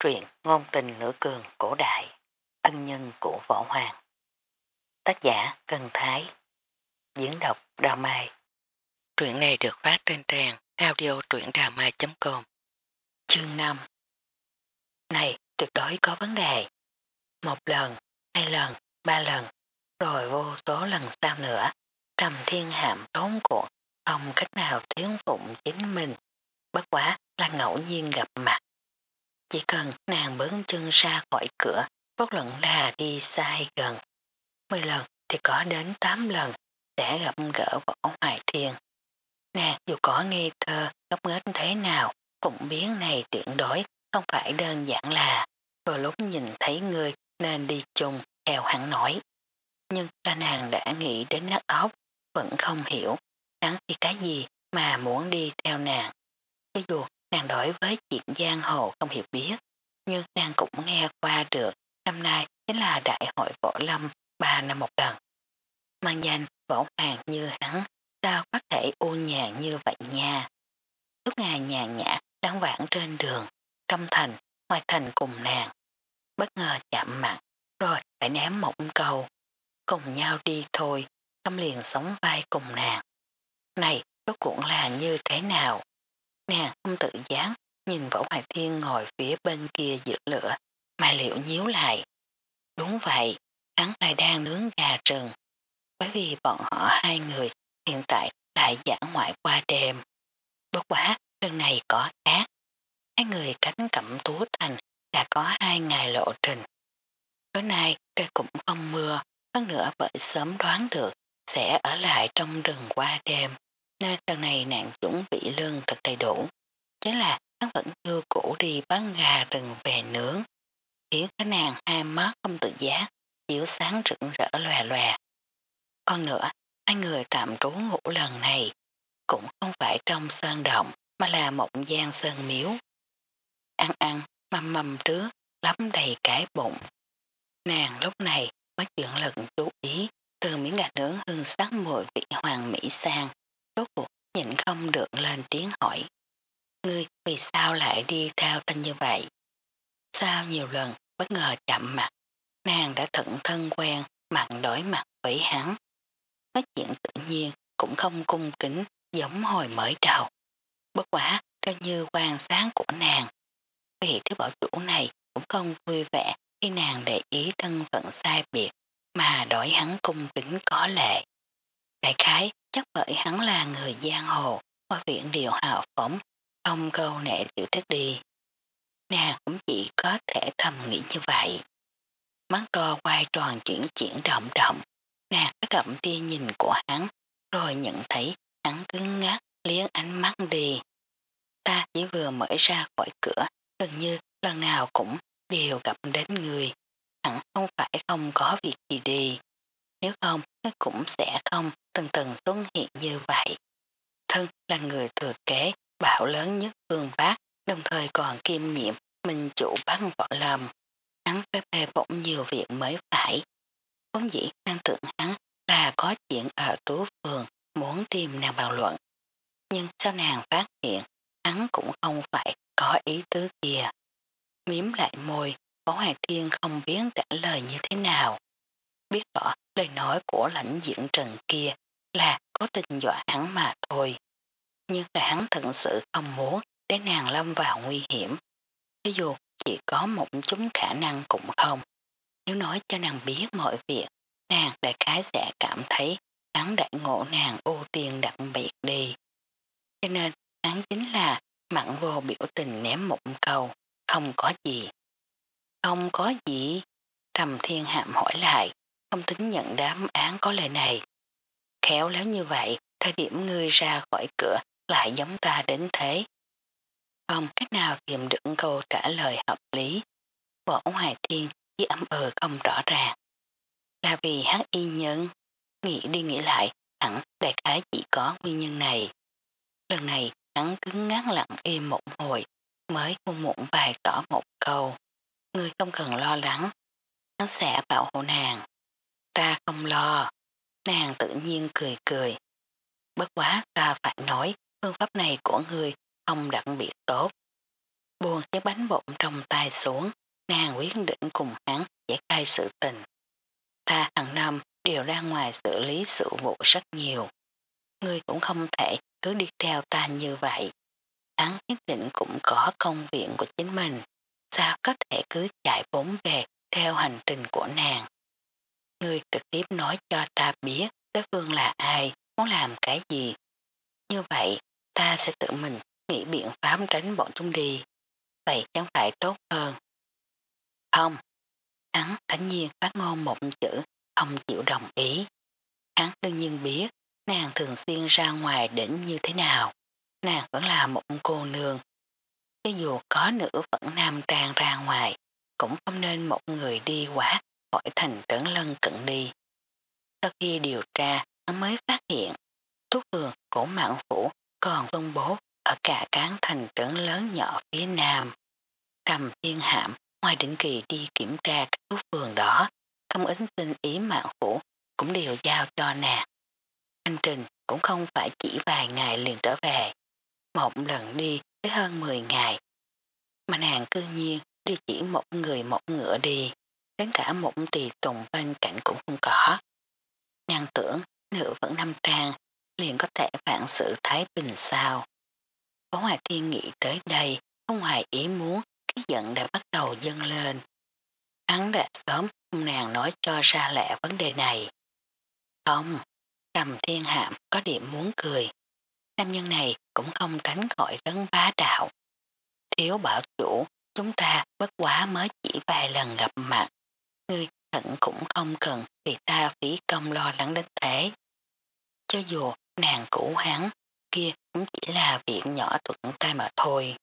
Truyện ngôn tình Nữ cường cổ đại, ân nhân của võ hoàng. Tác giả Cần Thái, diễn đọc Đào Mai. Truyện này được phát trên trang audio truyệnđàmai.com Chương 5 Này, tuyệt đối có vấn đề. Một lần, hai lần, ba lần, rồi vô số lần sau nữa, trầm thiên hạm tốn cuộc, không cách nào thiếu phụng chính mình. Bất quá là ngẫu nhiên gặp mặt chỉ cần nàng bướng chân ra khỏi cửa, bất luận là đi sai gần. Mười lần thì có đến tám lần sẽ gặp gỡ võ hoài thiên. Nàng dù có nghe thơ ngốc nghếch thế nào, cũng biến này tuyệt đối không phải đơn giản là vừa lúc nhìn thấy người nên đi chung theo hắn nói. Nhưng là nàng đã nghĩ đến nát óc, vẫn không hiểu hắn vì cái gì mà muốn đi theo nàng. Cho dù nàng đối với chuyện giang hồ không hiểu biết, nhưng nàng cũng nghe qua được năm nay chính là đại hội võ lâm 3 năm một lần. Mang danh võ hoàng như hắn, sao có thể u nhàn như vậy nha. Lúc ngài nhàn nhã đang vãng trên đường, trong thành, ngoài thành cùng nàng. Bất ngờ chạm mặt, rồi lại ném một câu. Cùng nhau đi thôi, tâm liền sống vai cùng nàng. Này, rốt cuộn là như thế nào? Nàng không tự giác nhìn Võ Hoài Thiên ngồi phía bên kia giữa lửa, mà liệu nhíu lại. Đúng vậy, hắn lại đang nướng gà rừng. Bởi vì bọn họ hai người hiện tại lại giảng ngoại qua đêm. Bất quá, lần này có khác. Hai người cánh cẩm tú thành đã có hai ngày lộ trình. Tối nay trời cũng không mưa, hơn nữa bởi sớm đoán được sẽ ở lại trong rừng qua đêm, nên lần này nàng chuẩn bị lương thật đầy đủ. Chính là hắn vẫn chưa cũ đi bán gà rừng về nướng, khiến cái nàng hai mắt không tự giác, chiếu sáng rực rỡ lòe lòe. Còn nữa, hai người tạm trú ngủ lần này cũng không phải trong sơn động mà là một gian sơn miếu. Ăn ăn, mầm mầm trước, lắm đầy cái bụng. Nàng lúc này mới chuyển lần chú ý từ miếng gà nướng hương sắc mùi vị hoàng mỹ sang, tốt cuộc nhịn không được lên tiếng hỏi. Ngươi vì sao lại đi theo tên như vậy? Sao nhiều lần bất ngờ chậm mặt, nàng đã thận thân quen mặt đổi mặt với hắn. Nói chuyện tự nhiên cũng không cung kính giống hồi mới đầu. Bất quả theo như quan sáng của nàng. Vị thứ bảo chủ này cũng không vui vẻ khi nàng để ý thân phận sai biệt mà đổi hắn cung kính có lệ. Đại khái chắc bởi hắn là người giang hồ qua viện điều hào phóng không câu nệ tiểu thức đi. Nàng cũng chỉ có thể thầm nghĩ như vậy. Mắt to quay tròn chuyển chuyển động động. Nàng có động tia nhìn của hắn, rồi nhận thấy hắn cứng ngắt liếng ánh mắt đi. Ta chỉ vừa mở ra khỏi cửa, gần như lần nào cũng đều gặp đến người. Hẳn không phải không có việc gì đi. Nếu không, nó cũng sẽ không từng từng xuất hiện như vậy. Thân là người thừa kế bảo lớn nhất phương Bắc, đồng thời còn kiêm nhiệm minh chủ bắn võ lâm. Hắn phải bề bỗng nhiều việc mới phải. Vốn dĩ năng tưởng hắn là có chuyện ở tú phường muốn tìm nàng bàn luận. Nhưng sau nàng phát hiện hắn cũng không phải có ý tứ kia. Miếm lại môi, Võ Hoàng Thiên không biết trả lời như thế nào. Biết rõ lời nói của lãnh diện trần kia là có tình dọa hắn mà thôi nhưng là hắn thật sự không muốn để nàng lâm vào nguy hiểm. Ví dụ chỉ có một chút khả năng cũng không. Nếu nói cho nàng biết mọi việc, nàng đại khái sẽ cảm thấy hắn đại ngộ nàng ưu tiên đặc biệt đi. Cho nên hắn chính là mặn vô biểu tình ném một câu, không có gì. Không có gì? Trầm thiên hạm hỏi lại, không tính nhận đám án có lời này. Khéo léo như vậy, thời điểm ngươi ra khỏi cửa lại giống ta đến thế. Không cách nào tìm được câu trả lời hợp lý. Võ Hoài Thiên chỉ ấm ừ không rõ ràng. Là vì hắn y nhân, nghĩ đi nghĩ lại, hẳn đại khái chỉ có nguyên nhân này. Lần này hắn cứng ngán lặng im một hồi, mới muộn muộn bài tỏ một câu. Ngươi không cần lo lắng, hắn sẽ bảo hộ nàng. Ta không lo, nàng tự nhiên cười cười. Bất quá ta phải nói phương pháp này của người không đặc biệt tốt. Buồn chiếc bánh bụng trong tay xuống, nàng quyết định cùng hắn giải khai sự tình. Ta hàng năm đều ra ngoài xử lý sự vụ rất nhiều. Ngươi cũng không thể cứ đi theo ta như vậy. Hắn nhất định cũng có công viện của chính mình. Sao có thể cứ chạy bốn về theo hành trình của nàng. Ngươi trực tiếp nói cho ta biết đối phương là ai, muốn làm cái gì. Như vậy, ta sẽ tự mình nghĩ biện pháp tránh bọn chúng đi. Vậy chẳng phải tốt hơn. Không. Hắn thánh nhiên phát ngôn một chữ, không chịu đồng ý. Hắn đương nhiên biết, nàng thường xuyên ra ngoài đỉnh như thế nào. Nàng vẫn là một cô nương. Cho dù có nữ vẫn nam trang ra ngoài, cũng không nên một người đi quá khỏi thành trấn lân cận đi. Sau khi điều tra, hắn mới phát hiện thuốc vườn của mạng phủ còn phân bố ở cả cán thành trấn lớn nhỏ phía nam. Cầm thiên hạm ngoài định kỳ đi kiểm tra các thuốc vườn đó, không ứng xin ý mạng phủ cũng đều giao cho nàng. Anh trình cũng không phải chỉ vài ngày liền trở về. Một lần đi tới hơn 10 ngày. Mà nàng cư nhiên đi chỉ một người một ngựa đi, đến cả một tỳ tùng bên cạnh cũng không có. Nàng tưởng nữ vẫn năm trang liền có thể vạn sự Thái Bình sao. Phó Hoài Thiên nghĩ tới đây, không hoài ý muốn, cái giận đã bắt đầu dâng lên. Hắn đã sớm không nàng nói cho ra lẽ vấn đề này. Không, cầm thiên hạm có điểm muốn cười. Nam nhân này cũng không tránh khỏi đấng bá đạo. Thiếu bảo chủ, chúng ta bất quá mới chỉ vài lần gặp mặt. Ngươi thận cũng không cần vì ta phí công lo lắng đến thế. Cho dù nàng cũ hắn kia cũng chỉ là việc nhỏ thuận tay mà thôi.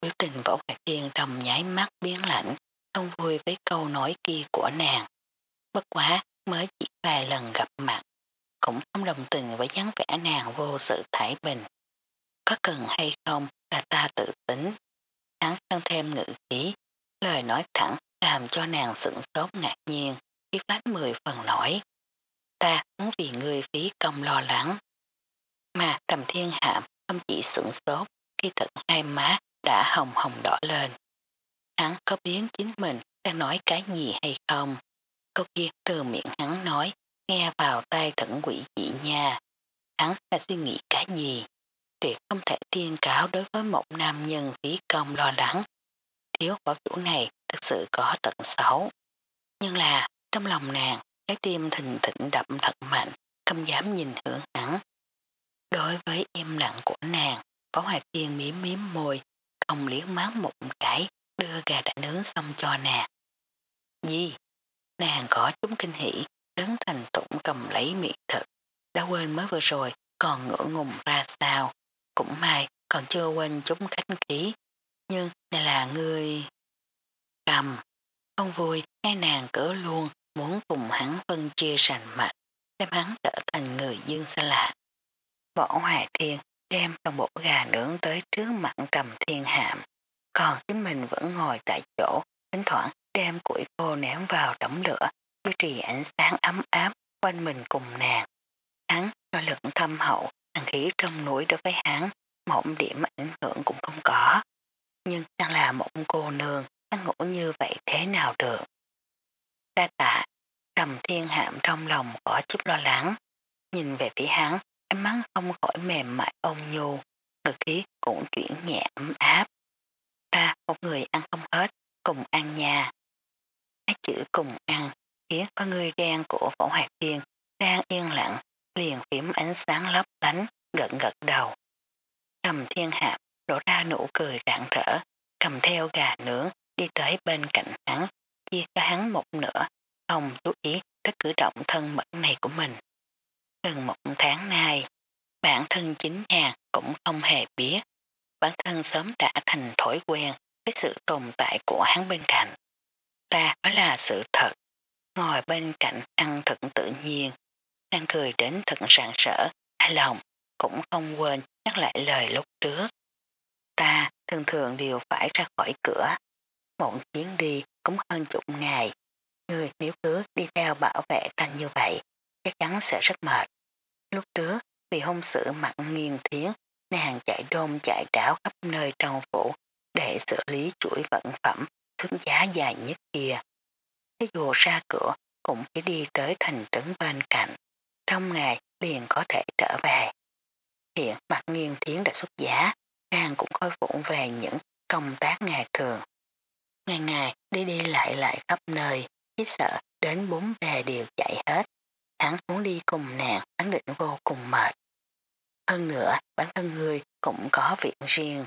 Biểu tình võ hoài thiên trong nháy mắt biến lạnh, không vui với câu nói kia của nàng. Bất quá mới chỉ vài lần gặp mặt, cũng không đồng tình với dáng vẻ nàng vô sự thái bình. Có cần hay không là ta tự tính. Hắn tăng thêm ngữ khí, lời nói thẳng làm cho nàng sửng sốt ngạc nhiên, khi phát mười phần nổi. Ta muốn vì ngươi phí công lo lắng. Mà trầm thiên hạm không chỉ sửng sốt khi thật hai má đã hồng hồng đỏ lên. Hắn có biến chính mình đang nói cái gì hay không? Câu kia từ miệng hắn nói, nghe vào tay thẩn quỷ dị nha. Hắn đã suy nghĩ cái gì? Tuyệt không thể tiên cáo đối với một nam nhân phí công lo lắng. Thiếu bảo chủ này thực sự có tận xấu. Nhưng là, trong lòng nàng, cái tim thình thịnh đậm thật mạnh, không dám nhìn hướng hắn. Đối với im lặng của nàng, Phó Hoài Tiên miếm miếm môi, không liếc mắt một cái, đưa gà đã nướng xong cho nàng. Gì? Nàng có chúng kinh hỉ, đứng thành tụng cầm lấy miệng thực. Đã quên mới vừa rồi, còn ngỡ ngùng ra sao. Cũng may, còn chưa quên chúng khách khí. Nhưng, này là người... Cầm. Không vui, ngay nàng cỡ luôn, muốn cùng hắn phân chia sành mạch, đem hắn trở thành người dương xa lạ. Võ Hoài Thiên đem toàn bộ gà nướng tới trước mặt trầm thiên hạm, còn chính mình vẫn ngồi tại chỗ, thỉnh thoảng đem củi khô ném vào đống lửa, duy trì ánh sáng ấm áp quanh mình cùng nàng. Hắn cho lực thâm hậu, hàng khí trong núi đối với hắn, một điểm ảnh hưởng cũng không có. Nhưng đang là một cô nương, ăn ngủ như vậy thế nào được. Đa tạ, trầm thiên hạm trong lòng có chút lo lắng, nhìn về phía hắn, Em mắt không khỏi mềm mại ôn nhu, ngực khí cũng chuyển nhẹ ấm áp. Ta một người ăn không hết, cùng ăn nhà. Cái chữ cùng ăn khiến con người đen của phổ hoạt thiên đang yên lặng, liền phím ánh sáng lấp lánh, gật gật đầu. Cầm thiên hạm đổ ra nụ cười rạng rỡ, cầm theo gà nướng, đi tới bên cạnh hắn, chia cho hắn một nửa, không chú ý tới cử động thân mẫn này của mình. Gần một tháng nay, bản thân chính nàng cũng không hề biết. Bản thân sớm đã thành thói quen với sự tồn tại của hắn bên cạnh. Ta đó là sự thật. Ngồi bên cạnh ăn thật tự nhiên. đang cười đến thật sảng sở, ai lòng, cũng không quên nhắc lại lời lúc trước. Ta thường thường đều phải ra khỏi cửa. Một chuyến đi cũng hơn chục ngày. Người nếu cứ đi theo bảo vệ tăng như vậy, chắc chắn sẽ rất mệt. Lúc trước, vì hôn sự mặn nghiêng thiến, nàng chạy đôn chạy đảo khắp nơi trong phủ, để xử lý chuỗi vận phẩm xứng giá dài nhất kia. Thế dù ra cửa cũng chỉ đi tới thành trấn bên cạnh, trong ngày liền có thể trở về. Hiện mặt nghiêng thiến đã xuất giá, nàng cũng khôi phục về những công tác ngày thường. Ngày ngày đi đi lại lại khắp nơi, chỉ sợ đến bốn bè đều chạy hết. Hắn muốn đi cùng nàng, hắn định vô cùng mệt. Hơn nữa, bản thân người cũng có việc riêng.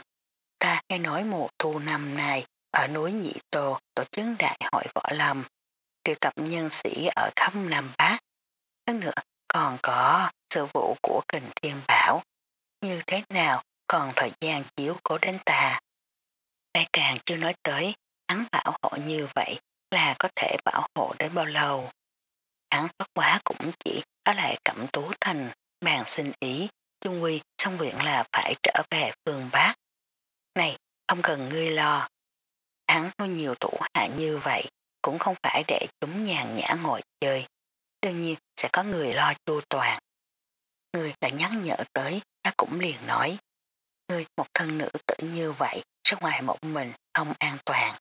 Ta nghe nói mùa thu năm nay, ở núi Nhị Tô tổ chức đại hội võ lâm, triệu tập nhân sĩ ở khắp Nam Bắc. Hơn nữa, còn có sự vụ của kình thiên bảo. Như thế nào còn thời gian chiếu cố đến ta. Đại càng chưa nói tới, hắn bảo hộ như vậy là có thể bảo hộ đến bao lâu. Hắn bất quá cũng chỉ ở lại cẩm tú thành, bàn xin ý, chung quy xong viện là phải trở về phương Bắc. Này, không cần ngươi lo. Hắn nuôi nhiều tủ hạ như vậy, cũng không phải để chúng nhàn nhã ngồi chơi. Đương nhiên sẽ có người lo chu toàn. Người đã nhắn nhở tới, ta cũng liền nói. Người một thân nữ tử như vậy, ra ngoài một mình không an toàn.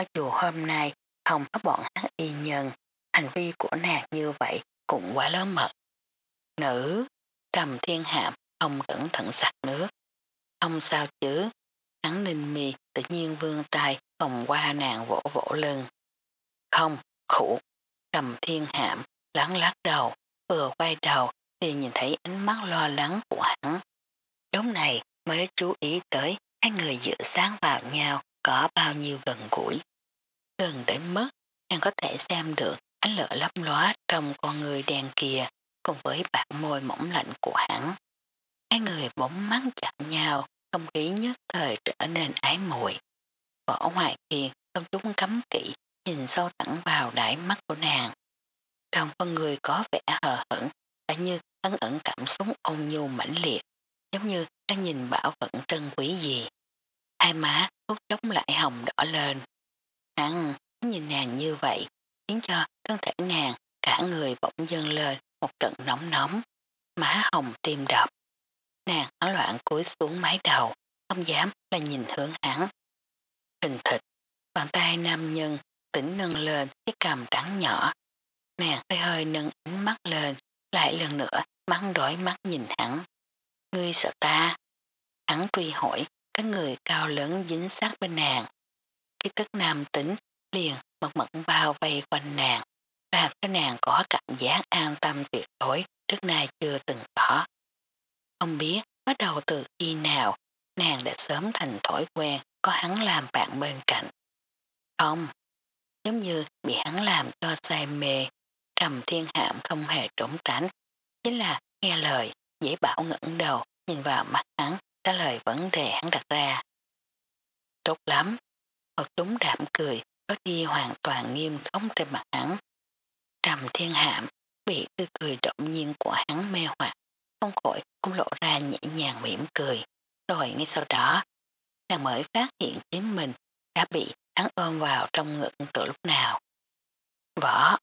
Mặc dù hôm nay không có bọn hắn y nhân, hành vi của nàng như vậy cũng quá lớn mật. Nữ, trầm thiên hạm, không cẩn thận sạc nước. Không sao chứ, hắn ninh mì tự nhiên vương tay vòng qua nàng vỗ vỗ lưng. Không, khủ, trầm thiên hạm, lắng lắc đầu, vừa quay đầu thì nhìn thấy ánh mắt lo lắng của hắn. Lúc này mới chú ý tới hai người dựa sáng vào nhau có bao nhiêu gần gũi. Gần đến mất, nàng có thể xem được ánh lửa lấp lóa trong con người đen kia cùng với bạc môi mỏng lạnh của hắn. Hai người bóng mắt chạm nhau, không khí nhất thời trở nên ái muội. Võ hoài thiền, trong chúng cấm kỵ nhìn sâu thẳng vào đáy mắt của nàng. Trong con người có vẻ hờ hững, đã như ấn ẩn cảm xúc ôn nhu mãnh liệt, giống như đang nhìn bảo vận trân quý gì. Hai má hút chống lại hồng đỏ lên. Hắn nhìn nàng như vậy, khiến cho thân thể nàng cả người bỗng dâng lên một trận nóng nóng, má hồng tim đập. Nàng áo loạn cúi xuống mái đầu, không dám là nhìn hướng hắn. Hình thịt, bàn tay nam nhân tỉnh nâng lên cái cằm trắng nhỏ. Nàng hơi hơi nâng ánh mắt lên, lại lần nữa mắng đổi mắt nhìn hắn. Ngươi sợ ta? Hắn truy hỏi, cái người cao lớn dính sát bên nàng. Cái tức nam tính liền mật mật bao vây quanh nàng, làm cho nàng có cảm giác an tâm tuyệt đối trước nay chưa từng có. Không biết bắt đầu từ khi nào nàng đã sớm thành thói quen có hắn làm bạn bên cạnh. Không, giống như bị hắn làm cho say mê, trầm thiên hạm không hề trốn tránh, chính là nghe lời, dễ bảo ngẩng đầu, nhìn vào mắt hắn, trả lời vấn đề hắn đặt ra. Tốt lắm, một chúng đạm cười, có đi hoàn toàn nghiêm khống trên mặt hắn. Trầm thiên hạm, bị tư cười động nhiên của hắn mê hoặc, không khỏi cũng lộ ra nhẹ nhàng mỉm cười. Rồi ngay sau đó, nàng mới phát hiện chính mình đã bị hắn ôm vào trong ngực từ lúc nào. Võ,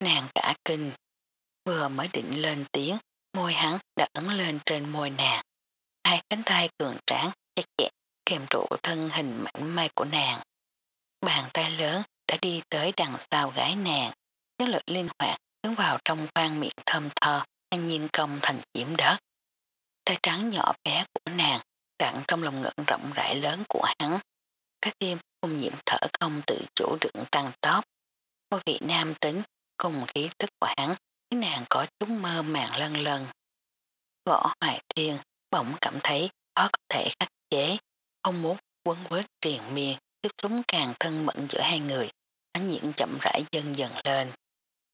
nàng cả kinh, vừa mới định lên tiếng, môi hắn đã ấn lên trên môi nàng. Hai cánh tay cường tráng chặt chẽ kèm trụ thân hình mảnh mai của nàng. Bàn tay lớn đã đi tới đằng sau gái nàng, chất lực linh hoạt đứng vào trong khoang miệng thơm thơ, an nhiên công thành chiếm đất. Tay trắng nhỏ bé của nàng đặn trong lòng ngực rộng rãi lớn của hắn. Trái tim không nhiễm thở không tự chủ được tăng tốc. Một vị nam tính cùng khí tức của hắn khiến nàng có chút mơ màng lân lân. Võ Hoài Thiên bỗng cảm thấy khó có thể khách chế, không muốn quấn quết triền miên, tiếp súng càng thân mẫn giữa hai người, ánh nhiễn chậm rãi dần dần lên.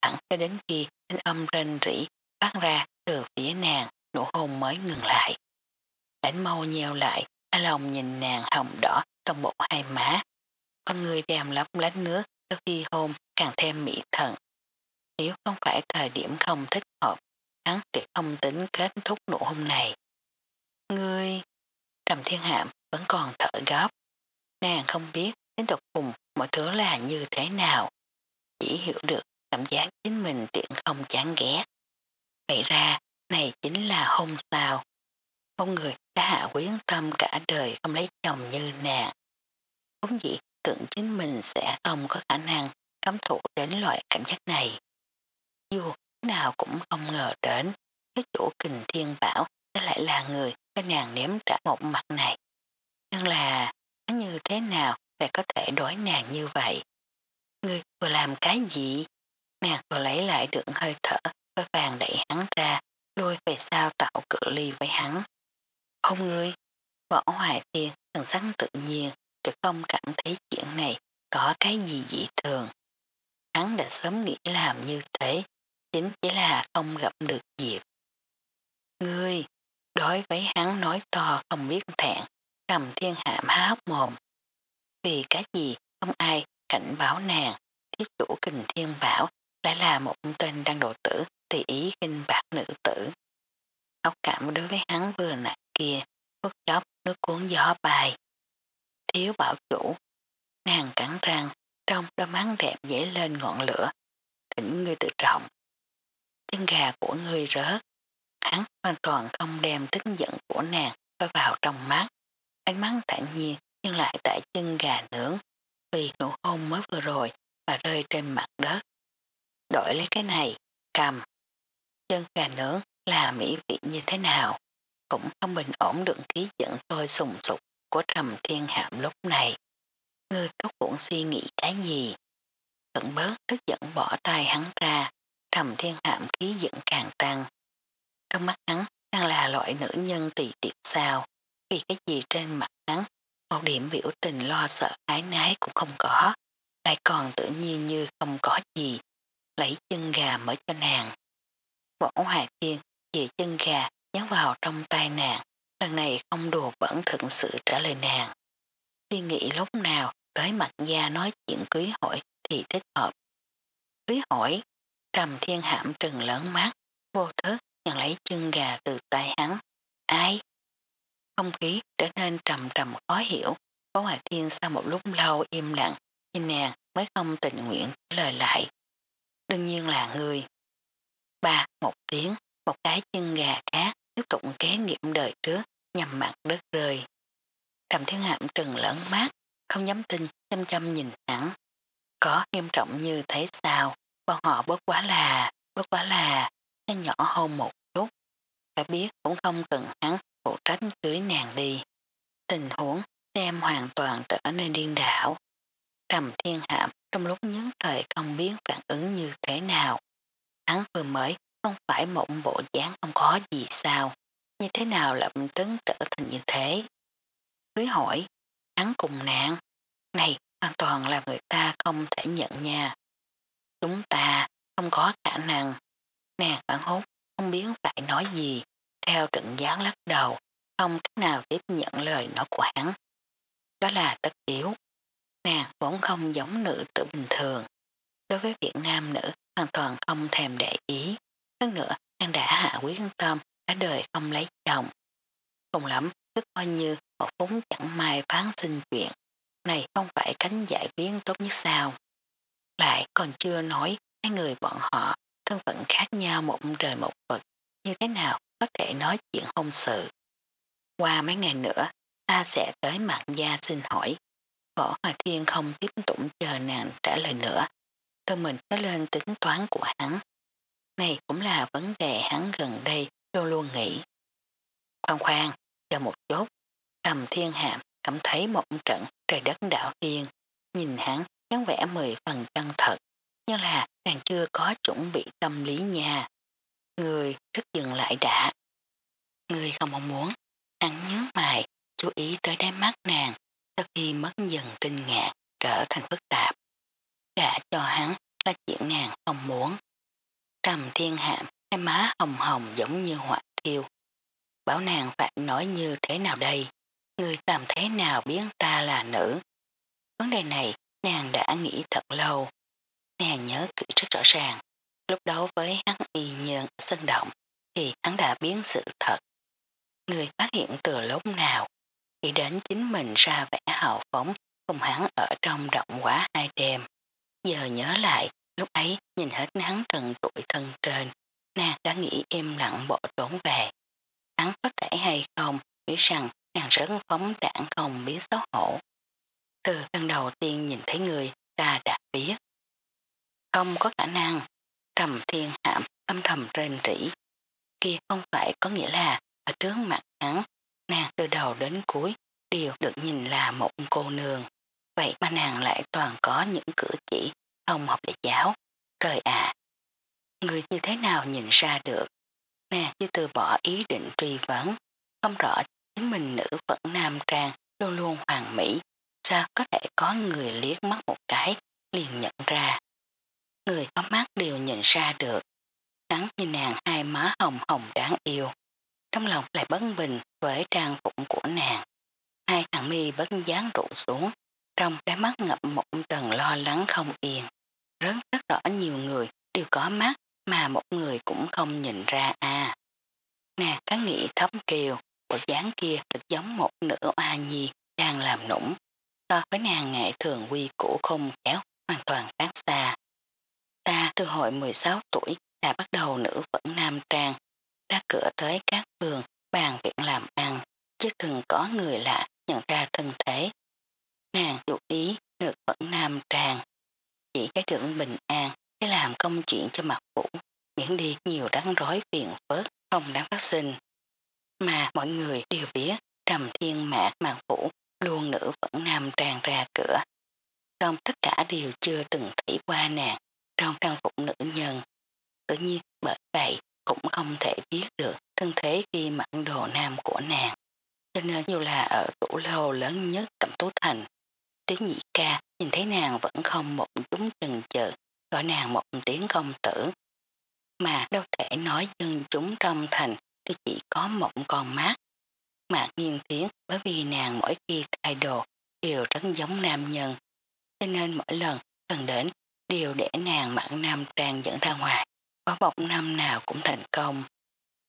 Thẳng cho đến khi thanh âm rên rỉ phát ra từ phía nàng, nụ hôn mới ngừng lại. Đánh mau nheo lại, a Long nhìn nàng hồng đỏ trong bộ hai má. Con người đàm lấp lánh nước sau khi hôn càng thêm mỹ thần. Nếu không phải thời điểm không thích hợp, hắn tuyệt không tính kết thúc nụ hôn này. Ngươi, trầm thiên hạm vẫn còn thở gấp. Nàng không biết đến tục cùng mọi thứ là như thế nào. Chỉ hiểu được cảm giác chính mình tiện không chán ghét. Vậy ra, này chính là hôn sao. Một người đã hạ quyến tâm cả đời không lấy chồng như nàng. Cũng vậy, tưởng chính mình sẽ không có khả năng cấm thủ đến loại cảm giác này. Dù nào cũng không ngờ đến, cái chủ kình thiên bảo sẽ lại là người cái nàng ném trả một mặt này. Nhưng là, như thế nào lại có thể đối nàng như vậy? Ngươi vừa làm cái gì? Nàng vừa lấy lại được hơi thở, với vàng đẩy hắn ra, lôi về sao tạo cự ly với hắn. Không ngươi, võ hoài thiên thần sắc tự nhiên, được không cảm thấy chuyện này có cái gì dị thường. Hắn đã sớm nghĩ làm như thế, chính chỉ là không gặp được dịp. Ngươi, đối với hắn nói to không biết thẹn, cầm thiên hạ há hốc mồm. Vì cái gì không ai cảnh báo nàng, thiết chủ kình thiên bảo lại là một tên đang độ tử tùy ý kinh bạc nữ tử. Ốc cảm đối với hắn vừa nãy kia, phút chốc nước cuốn gió bài. Thiếu bảo chủ, nàng cắn răng, trong đôi mắt đẹp dễ lên ngọn lửa, thỉnh ngươi tự trọng. Chân gà của ngươi rớt, hắn hoàn toàn không đem tức giận của nàng vào trong mắt. Ánh mắt thản nhiên nhưng lại tại chân gà nướng, vì nụ hôn mới vừa rồi mà rơi trên mặt đất. Đổi lấy cái này, cầm. Chân gà nướng là mỹ vị như thế nào, cũng không bình ổn được khí giận tôi sùng sục của trầm thiên hạm lúc này. Ngươi rốt cuộn suy nghĩ cái gì? Cận bớt tức giận bỏ tay hắn ra, trầm thiên hạm khí giận càng tăng. Trong mắt hắn đang là loại nữ nhân tỳ tiệt sao, vì cái gì trên mặt hắn, một điểm biểu tình lo sợ ái nái cũng không có, lại còn tự nhiên như không có gì, lấy chân gà mở cho nàng. Võ Hoài Thiên về chân gà nhắn vào trong tay nàng, lần này không đùa vẫn thực sự trả lời nàng. Suy nghĩ lúc nào tới mặt gia nói chuyện cưới hỏi thì thích hợp. Cưới hỏi, trầm thiên hạm trừng lớn mắt, vô thức nhận lấy chân gà từ tay hắn. Ai? Không khí trở nên trầm trầm khó hiểu, Phó Hoài Thiên sau một lúc lâu im lặng, nhìn nàng mới không tình nguyện trả lời lại. Đương nhiên là người. Ba, một tiếng, một cái chân gà khác tiếp tục kế nghiệm đời trước nhằm mặt đất rơi. Trầm thiên hạm trừng lớn mát, không dám tin, chăm chăm nhìn hắn. Có nghiêm trọng như thế sao, bọn họ bớt quá là, bớt quá là, nhỏ hôn một chút. Phải biết cũng không cần hắn phụ trách cưới nàng đi. Tình huống đem hoàn toàn trở nên điên đảo. Trầm thiên hạm trong lúc nhấn thời không biết phản ứng như thế nào. Hắn vừa mới không phải một bộ dáng không có gì sao. Như thế nào lập tức trở thành như thế? Cưới hỏi, hắn cùng nạn. Này, hoàn toàn là người ta không thể nhận nha. Chúng ta không có khả năng. Nàng phản hốt, không biết phải nói gì. Theo trận gián lắc đầu, không cách nào tiếp nhận lời nói của hắn. Đó là tất yếu. Nàng vốn không giống nữ tử bình thường. Đối với Việt Nam nữ hoàn toàn không thèm để ý. Hơn nữa, nàng đã hạ quyết tâm cả đời không lấy chồng. Cùng lắm, cứ coi như một vốn chẳng may phán sinh chuyện. Này không phải cánh giải quyết tốt nhất sao. Lại còn chưa nói hai người bọn họ thân phận khác nhau một trời một vật. Như thế nào có thể nói chuyện hôn sự. Qua mấy ngày nữa, ta sẽ tới mặt gia xin hỏi. Võ Hòa Thiên không tiếp tục chờ nàng trả lời nữa. Tôi mình nói lên tính toán của hắn. Này cũng là vấn đề hắn gần đây luôn luôn nghĩ. Khoan khoan, chờ một chút, cầm thiên hạm cảm thấy một trận trời đất đảo thiên. Nhìn hắn dáng vẻ mười phần chân thật, nhưng là nàng chưa có chuẩn bị tâm lý nha. Người thức dừng lại đã. Người không mong muốn, hắn nhớ mày, chú ý tới đáy mắt nàng, sau khi mất dần tinh ngạc, trở thành phức tạp. Gã cho hắn là chuyện nàng không muốn. Trầm thiên hạm, hai má hồng hồng giống như họa thiêu. Bảo nàng phải nói như thế nào đây? Người làm thế nào biến ta là nữ? Vấn đề này nàng đã nghĩ thật lâu. Nàng nhớ kỹ rất rõ ràng. Lúc đấu với hắn y nhân sân động thì hắn đã biến sự thật. Người phát hiện từ lúc nào thì đến chính mình ra vẻ hào phóng cùng hắn ở trong động quá hai đêm. Giờ nhớ lại, lúc ấy nhìn hết hắn trần trụi thân trên, nàng đã nghĩ im lặng bỏ trốn về. Hắn có thể hay không nghĩ rằng nàng rất phóng đảng không biết xấu hổ. Từ lần đầu tiên nhìn thấy người ta đã biết. Không có khả năng, trầm thiên hạm âm thầm rên rỉ. Kia không phải có nghĩa là ở trước mặt hắn, nàng từ đầu đến cuối đều được nhìn là một cô nương. Vậy mà nàng lại toàn có những cử chỉ không học để giáo. Trời ạ! người như thế nào nhìn ra được? Nàng chưa từ bỏ ý định truy vấn, không rõ chính mình nữ phận nam trang luôn luôn hoàn mỹ, sao có thể có người liếc mắt một cái liền nhận ra. Người có mắt đều nhìn ra được, hắn nhìn nàng hai má hồng hồng đáng yêu, trong lòng lại bất bình với trang phục của nàng. Hai thằng mi bất dáng rụ xuống, trong đáy mắt ngập một tầng lo lắng không yên. Rất rất rõ nhiều người đều có mắt mà một người cũng không nhìn ra à. Nàng cá nghĩ thấm kiều, bộ dáng kia thật giống một nữ oa nhi đang làm nũng. So với nàng ngại thường quy cũ không kéo hoàn toàn khác xa. Ta từ hội 16 tuổi đã bắt đầu nữ vẫn nam trang, ra cửa tới các vườn, bàn việc làm ăn, chứ từng có người lạ nhận ra thân thế. Nàng chú ý nữ vẫn nam trang, chỉ cái trưởng bình an để làm công chuyện cho mặt vũ, miễn đi nhiều rắn rối phiền phớt không đáng phát sinh. Mà mọi người đều biết trầm thiên mạc mặt vũ luôn nữ vẫn nam trang ra cửa. Trong tất cả đều chưa từng thấy qua nàng trong trang phục nữ nhân. Tự nhiên bởi vậy cũng không thể biết được thân thế khi mặc đồ nam của nàng. Cho nên dù là ở tủ lâu lớn nhất Cẩm Tú Thành, tiếng nhị ca nhìn thấy nàng vẫn không một chúng chần chờ gọi nàng một tiếng công tử. Mà đâu thể nói dân chúng trong thành thì chỉ có một con mát. mà nghiên tiếng bởi vì nàng mỗi khi thay đồ đều rất giống nam nhân. Cho nên mỗi lần cần đến đều để nàng mặn nam trang dẫn ra ngoài. Có bọc năm nào cũng thành công.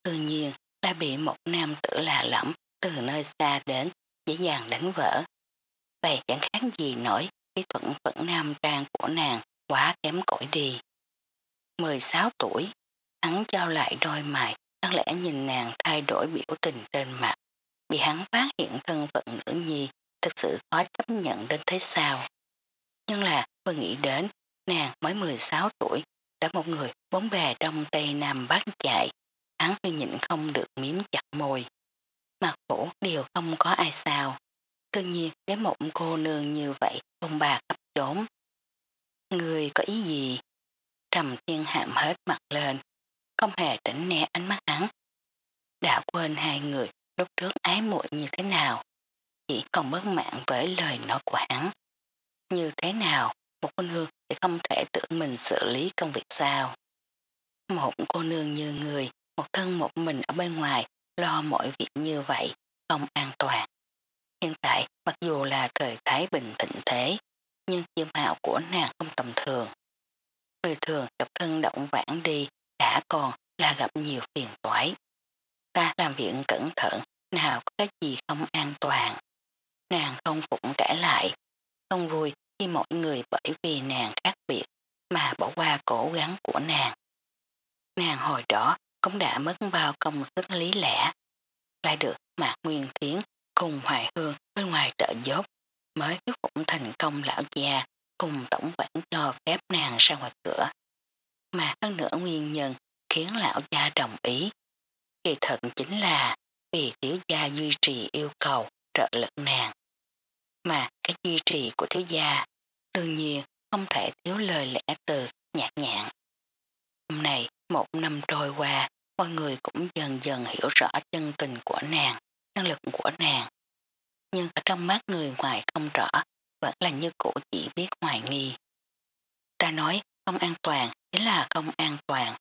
Tự nhiên đã bị một nam tử lạ lẫm từ nơi xa đến dễ dàng đánh vỡ. Vậy chẳng khác gì nổi cái thuận phận nam trang của nàng quá kém cỏi đi. 16 tuổi, hắn trao lại đôi mày, đáng lẽ nhìn nàng thay đổi biểu tình trên mặt. Bị hắn phát hiện thân phận nữ nhi, thực sự khó chấp nhận đến thế sao. Nhưng là vừa nghĩ đến, nàng mới 16 tuổi, đã một người bốn bè đông tây nam bắc chạy, hắn phi nhịn không được miếm chặt môi. Mặt phủ đều không có ai sao. Cơ nhiên đến một cô nương như vậy, ông bà khắp trốn. Người có ý gì? Trầm thiên hạm hết mặt lên, không hề tránh né ánh mắt hắn. Đã quên hai người lúc trước ái muội như thế nào, chỉ còn bất mạng với lời nói của hắn. Như thế nào, một cô nương thì không thể tự mình xử lý công việc sao. Một cô nương như người, một thân một mình ở bên ngoài, lo mọi việc như vậy, không an toàn. Hiện tại, mặc dù là thời thái bình tĩnh thế, nhưng chiêm mạo của nàng không tầm thường. Người thường gặp thân động vãn đi đã còn là gặp nhiều phiền toái. Ta làm việc cẩn thận, nào có cái gì không an toàn. Nàng không phụng cãi lại, không vui khi mọi người bởi vì nàng khác biệt mà bỏ qua cố gắng của nàng. Nàng hồi đó cũng đã mất bao công sức lý lẽ, lại được Mạc Nguyên Thiến cùng Hoài Hương bên ngoài trợ dốt mới thuyết phục thành công lão già cùng tổng quản cho phép nàng ra ngoài cửa. Mà hơn nữa nguyên nhân khiến lão gia đồng ý. Kỳ thật chính là vì tiểu gia duy trì yêu cầu trợ lực nàng. Mà cái duy trì của thiếu gia đương nhiên không thể thiếu lời lẽ từ nhạt nhạn. Hôm nay, một năm trôi qua, mọi người cũng dần dần hiểu rõ chân tình của nàng, năng lực của nàng. Nhưng ở trong mắt người ngoài không rõ, vẫn là như cũ chỉ biết hoài nghi. Ta nói không an toàn chính là không an toàn.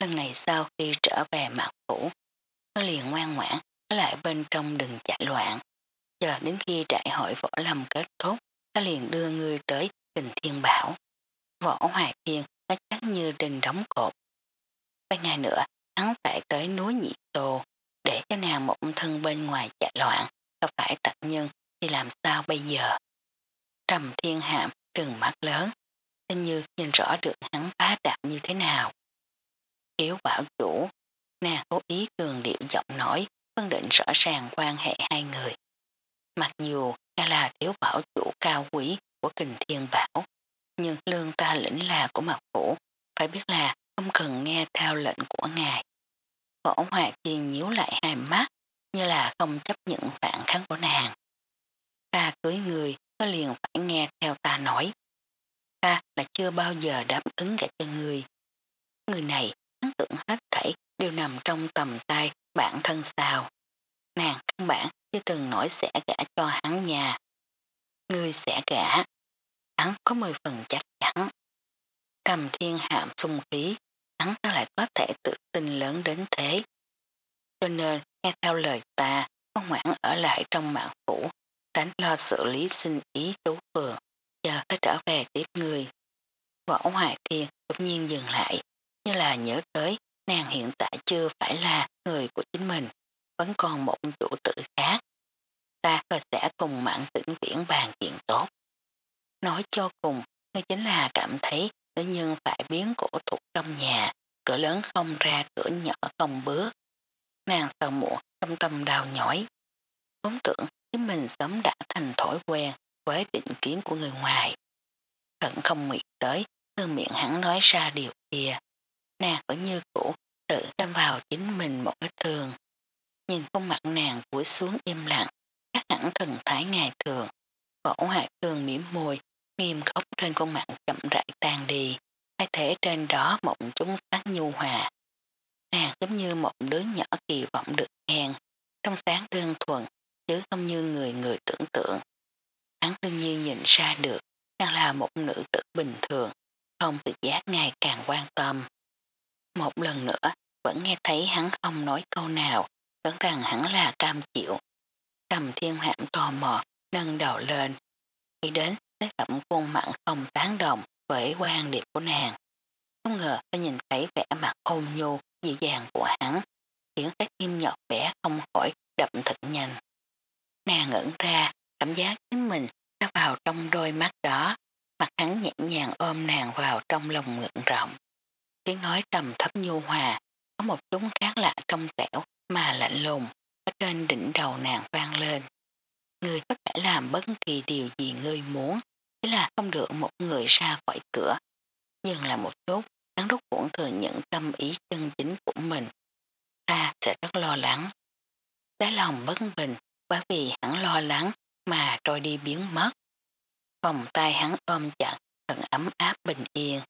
Lần này sau khi trở về mặt phủ, nó liền ngoan ngoãn ở lại bên trong đừng chạy loạn. Chờ đến khi đại hội võ lâm kết thúc, ta liền đưa ngươi tới tình thiên bảo. Võ hoài thiên nó chắc như đình đóng cột. Ba ngày nữa, hắn phải tới núi nhị tô, để cho nàng một thân bên ngoài chạy loạn, gặp phải tặc nhân thì làm sao bây giờ. Trầm thiên hạm trừng mắt lớn, xem như nhìn rõ được hắn phá đạp như thế nào. Kiếu bảo chủ, nàng cố ý cường điệu giọng nói, phân định rõ ràng quan hệ hai người. Mặc dù ta là thiếu bảo chủ cao quý của kình thiên bảo. Nhưng lương ta lĩnh là của mặt phủ, phải biết là không cần nghe theo lệnh của ngài. Võ Hoài Thiên nhíu lại hai mắt, như là không chấp nhận phản kháng của nàng. Ta cưới người, có liền phải nghe theo ta nói. Ta là chưa bao giờ đáp ứng gã cho người. Người này, hắn tưởng hết thảy đều nằm trong tầm tay bản thân sao. Nàng căn bản chưa từng nổi sẽ gã cho hắn nhà. Người sẽ gã. Hắn có 10 phần chắc chắn. Trầm thiên hạm sung khí, hắn ta lại có thể tự tin lớn đến thế. Cho nên, nghe theo lời ta, có ngoãn ở lại trong mạng phủ, tránh lo xử lý sinh ý tú phường, chờ ta trở về tiếp người. Võ Hoài Thiên đột nhiên dừng lại, như là nhớ tới nàng hiện tại chưa phải là người của chính mình, vẫn còn một chủ tử khác. Ta rồi sẽ cùng mạng tỉnh viễn bàn chuyện tốt. Nói cho cùng, ngươi chính là cảm thấy nữ nhân phải biến cổ thuộc trong nhà, cửa lớn không ra cửa nhỏ không bước. Nàng sợ muộn trong tâm đau nhói. Vốn tưởng chính mình sớm đã thành thổi quen với định kiến của người ngoài. Thận không nghĩ tới, từ miệng hắn nói ra điều kia. Nàng vẫn như cũ, tự đâm vào chính mình một cái thường. Nhìn khuôn mặt nàng cúi xuống im lặng, các hẳn thần thái ngày thường. Võ hoạt thường mỉm môi, nghiêm khóc trên khuôn mặt chậm rãi tan đi, thay thế trên đó một chúng sáng nhu hòa. Nàng giống như một đứa nhỏ kỳ vọng được khen, trong sáng đơn thuần, chứ không như người người tưởng tượng. Hắn tự nhiên nhìn ra được, nàng là một nữ tử bình thường, không tự giác ngày càng quan tâm. Một lần nữa, vẫn nghe thấy hắn không nói câu nào, tưởng rằng hẳn là cam chịu. Trầm thiên hạm tò mò, nâng đầu lên. Khi đến, thấy cẩm khuôn mặn không tán đồng với quan điểm của nàng. Không ngờ phải nhìn thấy vẻ mặt ôn nhu, dịu dàng của hắn, khiến cái tim nhọt vẻ không khỏi đậm thật nhanh. Nàng ngẩn ra, cảm giác chính mình đã vào trong đôi mắt đó, mặt hắn nhẹ nhàng ôm nàng vào trong lòng ngượng rộng. Tiếng nói trầm thấp nhu hòa, có một chút khác lạ trong trẻo mà lạnh lùng, ở trên đỉnh đầu nàng vang lên. Ngươi có thể làm bất kỳ điều gì ngươi muốn, chỉ là không được một người ra khỏi cửa. Nhưng là một chút, hắn rút cũng thừa nhận tâm ý chân chính của mình. Ta sẽ rất lo lắng. Đá lòng bất bình bởi vì hắn lo lắng mà trôi đi biến mất. Vòng tay hắn ôm chặt, thật ấm áp bình yên,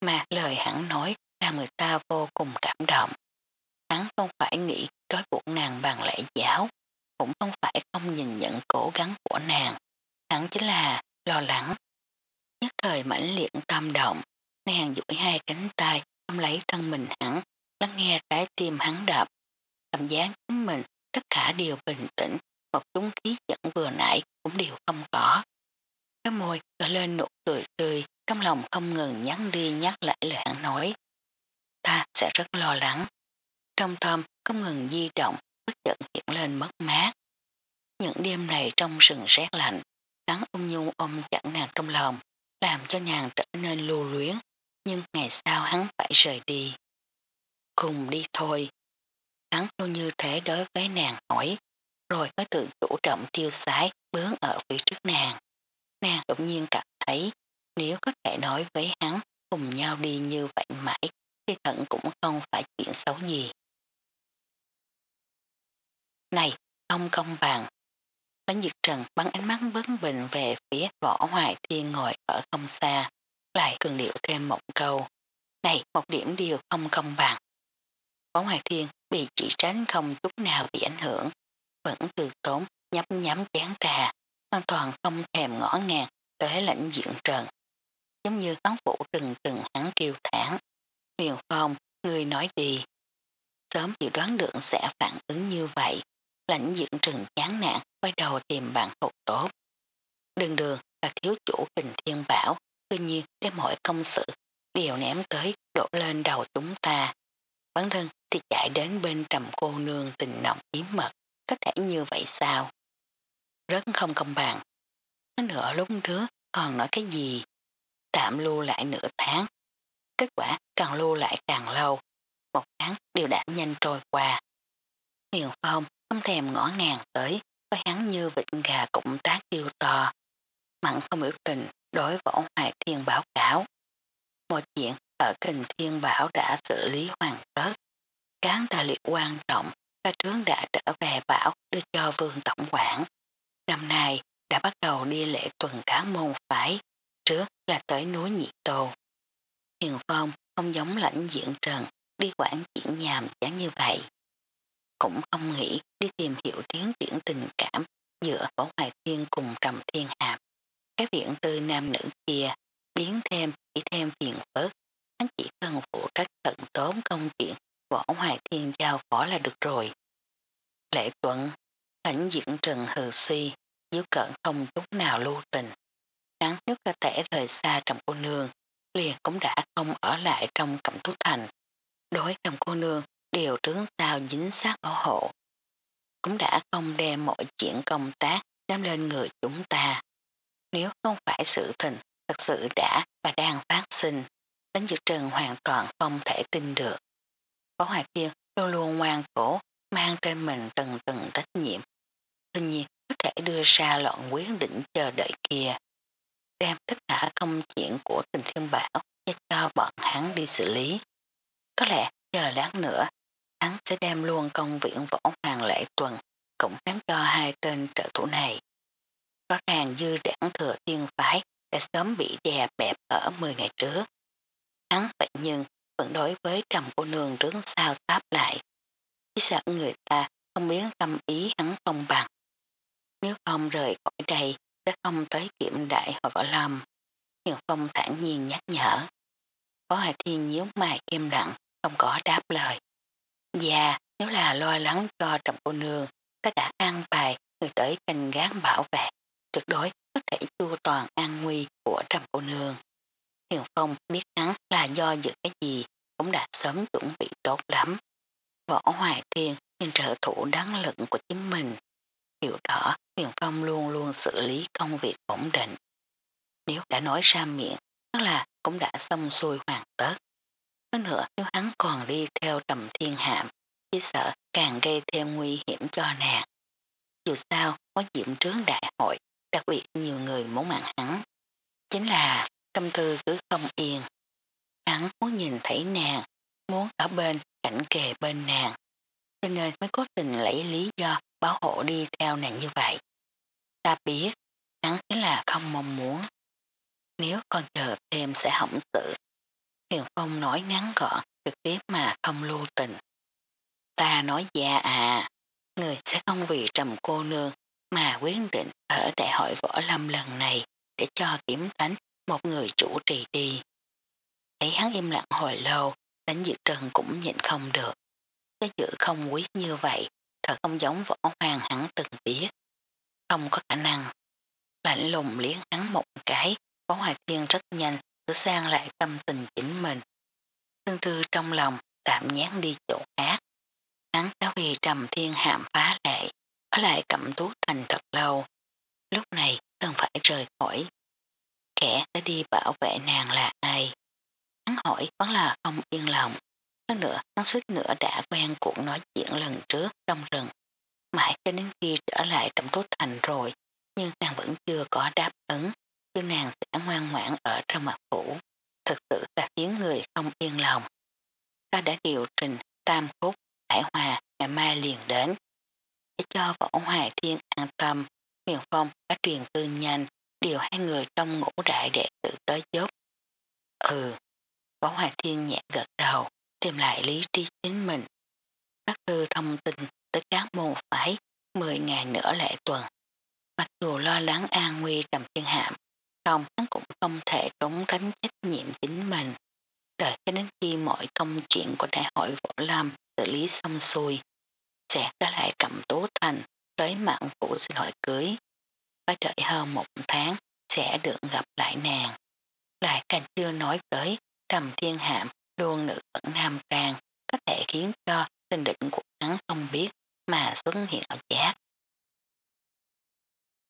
mà lời hắn nói làm người ta vô cùng cảm động. Không phải nghĩ trói buộc nàng bằng lễ giáo, cũng không phải không nhìn nhận cố gắng của nàng. Hắn chính là lo lắng. Nhất thời mãnh liệt tâm động, nàng duỗi hai cánh tay ôm lấy thân mình hắn, lắng nghe trái tim hắn đập. Cảm giác chính mình tất cả đều bình tĩnh, một chúng khí dẫn vừa nãy cũng đều không có. Cái môi trở lên nụ cười tươi, trong lòng không ngừng nhắn đi nhắc lại lời hắn nói. Ta sẽ rất lo lắng. Trong thâm không ngừng di động, bất chợt hiện lên mất mát. Những đêm này trong sừng rét lạnh, hắn ung nhung ôm chặt nàng trong lòng, làm cho nàng trở nên lưu luyến, nhưng ngày sau hắn phải rời đi. Cùng đi thôi. Hắn luôn như thế đối với nàng hỏi, rồi có tự chủ trọng tiêu sái bướng ở phía trước nàng. Nàng đột nhiên cảm thấy nếu có thể nói với hắn cùng nhau đi như vậy mãi thì thận cũng không phải chuyện xấu gì. Này, không công bằng. Lãnh diệt trần bắn ánh mắt bấn bình về phía võ hoài thiên ngồi ở không xa, lại cường điệu thêm một câu. Này, một điểm điều không công bằng. Võ hoài thiên bị chỉ tránh không chút nào bị ảnh hưởng, vẫn từ tốn nhắm nhắm chén trà, hoàn toàn không thèm ngõ ngàng tới lãnh diện trần. Giống như cán phủ trừng trừng hắn kêu thản Huyền Phong, người nói đi. Sớm dự đoán được sẽ phản ứng như vậy. Lãnh diện trừng chán nản quay đầu tìm bạn hậu tốt. Đường đường là thiếu chủ tình thiên bảo, tuy nhiên đem mọi công sự đều ném tới đổ lên đầu chúng ta. Bản thân thì chạy đến bên trầm cô nương tình nọng yếm mật, có thể như vậy sao? Rất không công bằng. Nửa lúc trước còn nói cái gì? Tạm lưu lại nửa tháng. Kết quả càng lưu lại càng lâu. Một tháng đều đã nhanh trôi qua. Huyền Phong không thèm ngõ ngàng tới, coi hắn như vịt gà cũng tác kêu to. Mặn không biểu tình đối võ hoài thiên báo cáo. Một chuyện ở kình thiên bảo đã xử lý hoàn tất. Cán tài liệu quan trọng, ta trướng đã trở về bảo đưa cho vương tổng quản. Năm nay đã bắt đầu đi lễ tuần cá môn phái, trước là tới núi Nhị Tô. Hiền Phong không giống lãnh diện trần, đi quản chỉ nhàm chán như vậy. Cũng không nghĩ đi tìm hiểu tiến triển tình cảm giữa Võ Hoài Thiên cùng Trầm Thiên Hạp. Cái viện tư nam nữ kia biến thêm chỉ thêm phiền phức. Hắn chỉ cần phụ trách tận tốn công chuyện Võ Hoài Thiên giao phó là được rồi. lễ tuận, lãnh diễn trần hừ si, dưới cận không chút nào lưu tình. Hắn nếu cơ thể rời xa trầm cô nương, liền cũng đã không ở lại trong cẩm tú thành. Đối trầm cô nương đều trướng sao dính sát bảo hộ. Cũng đã không đem mọi chuyện công tác đem lên người chúng ta. Nếu không phải sự tình thật sự đã và đang phát sinh, đánh dự trần hoàn toàn không thể tin được. Có hoài tiên luôn luôn ngoan cổ, mang trên mình từng từng trách nhiệm. Tuy nhiên có thể đưa ra loạn quyết định chờ đợi kia. Đem tất cả công chuyện của tình thiên bảo cho cho bọn hắn đi xử lý. Có lẽ chờ lát nữa, hắn sẽ đem luôn công viện võ hoàng lễ tuần cũng ném cho hai tên trợ thủ này. Rõ ràng dư đảng thừa tiên phái đã sớm bị đè bẹp ở 10 ngày trước. Hắn vậy nhưng vẫn đối với trầm cô nương đứng sao táp lại. Chỉ sợ người ta không biến tâm ý hắn không bằng. Nếu không rời khỏi đây sẽ không tới kiểm đại hội võ lâm. Hiền Phong thản nhiên nhắc nhở. Có Hà Thiên nhíu mày im lặng, không có đáp lời. Dạ, nếu là lo lắng cho trầm cô nương, ta đã an bài người tới canh gác bảo vệ, tuyệt đối có thể chu toàn an nguy của trầm cô nương. Hiền Phong biết hắn là do dự cái gì, cũng đã sớm chuẩn bị tốt lắm. Võ Hoài Thiên nhìn trợ thủ đáng lực của chính mình. Hiểu rõ Huyền Phong luôn luôn xử lý công việc ổn định. Nếu đã nói ra miệng, tức là cũng đã xong xuôi hoàn tất. Hơn nữa nếu hắn còn đi theo trầm thiên hạm, chỉ sợ càng gây thêm nguy hiểm cho nàng. Dù sao, có diệm trướng đại hội, đặc biệt nhiều người muốn mạng hắn. Chính là tâm tư cứ không yên. Hắn muốn nhìn thấy nàng, muốn ở bên, cảnh kề bên nàng. Cho nên mới cố tình lấy lý do bảo hộ đi theo nàng như vậy. Ta biết, hắn chính là không mong muốn. Nếu còn chờ thêm sẽ hỏng sự. Huyền Phong nói ngắn gọn, trực tiếp mà không lưu tình. Ta nói dạ à, người sẽ không vì trầm cô nương mà quyết định ở đại hội võ lâm lần này để cho kiểm thánh một người chủ trì đi. Thấy hắn im lặng hồi lâu, đánh dự trần cũng nhịn không được. Cái dự không quý như vậy, thật không giống võ hoàng hắn từng biết. Không có khả năng. Lạnh lùng liếng hắn một cái, võ hoài thiên rất nhanh, sửa sang lại tâm tình chính mình. Tương tư trong lòng, tạm nhán đi chỗ khác. Hắn đã vì trầm thiên hạm phá lệ, ở lại cẩm tú thành thật lâu. Lúc này cần phải rời khỏi. Kẻ đã đi bảo vệ nàng là ai? Hắn hỏi vẫn là không yên lòng. Hơn nữa, hắn suýt nữa đã quen cuộc nói chuyện lần trước trong rừng. Mãi cho đến khi trở lại trong tốt thành rồi, nhưng nàng vẫn chưa có đáp ứng, chứ nàng sẽ ngoan ngoãn ở trong mặt phủ. Thực sự là khiến người không yên lòng. Ta đã điều trình tam khúc, hải hòa, ngày mai liền đến. Để cho võ hoài thiên an tâm, huyền phong đã truyền tư nhanh, điều hai người trong ngũ đại đệ tử tới giúp. Ừ, võ hoài thiên nhẹ gật đầu, tìm lại lý trí chính mình. bác thư thông tin tới các môn phái 10 ngày nữa lễ tuần. Mặc dù lo lắng an nguy trầm thiên hạm, không hắn cũng không thể trốn tránh trách nhiệm chính mình. Đợi cho đến khi mọi công chuyện của đại hội võ lâm xử lý xong xuôi, sẽ trở lại cầm tố thành tới mạng phụ xin hỏi cưới. Phải đợi hơn một tháng sẽ được gặp lại nàng. Lại càng chưa nói tới trầm thiên hạm luôn nữ ẩn nam trang có thể khiến cho tình định của hắn không biết mà xuất hiện ở giác.